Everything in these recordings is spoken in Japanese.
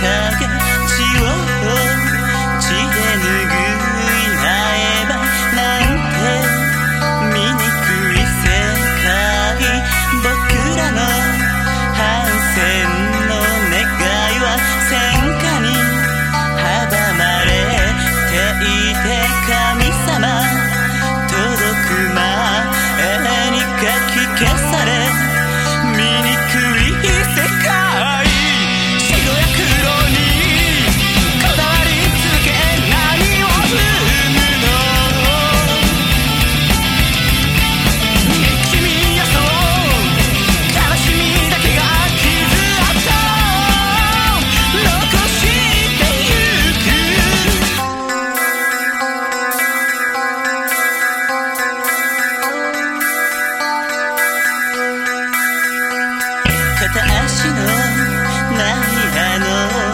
can't get 片足のないあの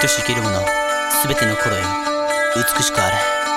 等しい生きるものすべての頃よ。美しくあれ。